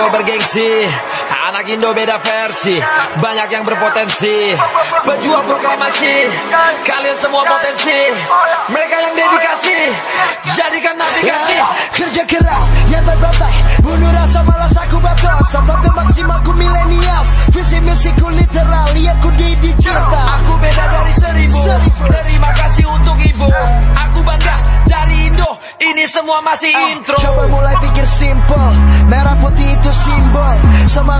Indo bergengsi. Anak Indo beda versi. Banyak yang berpotensi. Pejuang proklamasi Kalian semua potensi. Mereka yang dedikasi. Jadikan navigasi. Kerja keras, nyata batai Bunuh rasa malas aku batas. Sampai maksimal ku milenial. Visi misiku literal Lihat ku di digital. Aku beda dari seribu. Terima kasih untuk ibu. Aku bangga dari Indo. Ini semua masih intro. Coba mulai pikir simple Somebody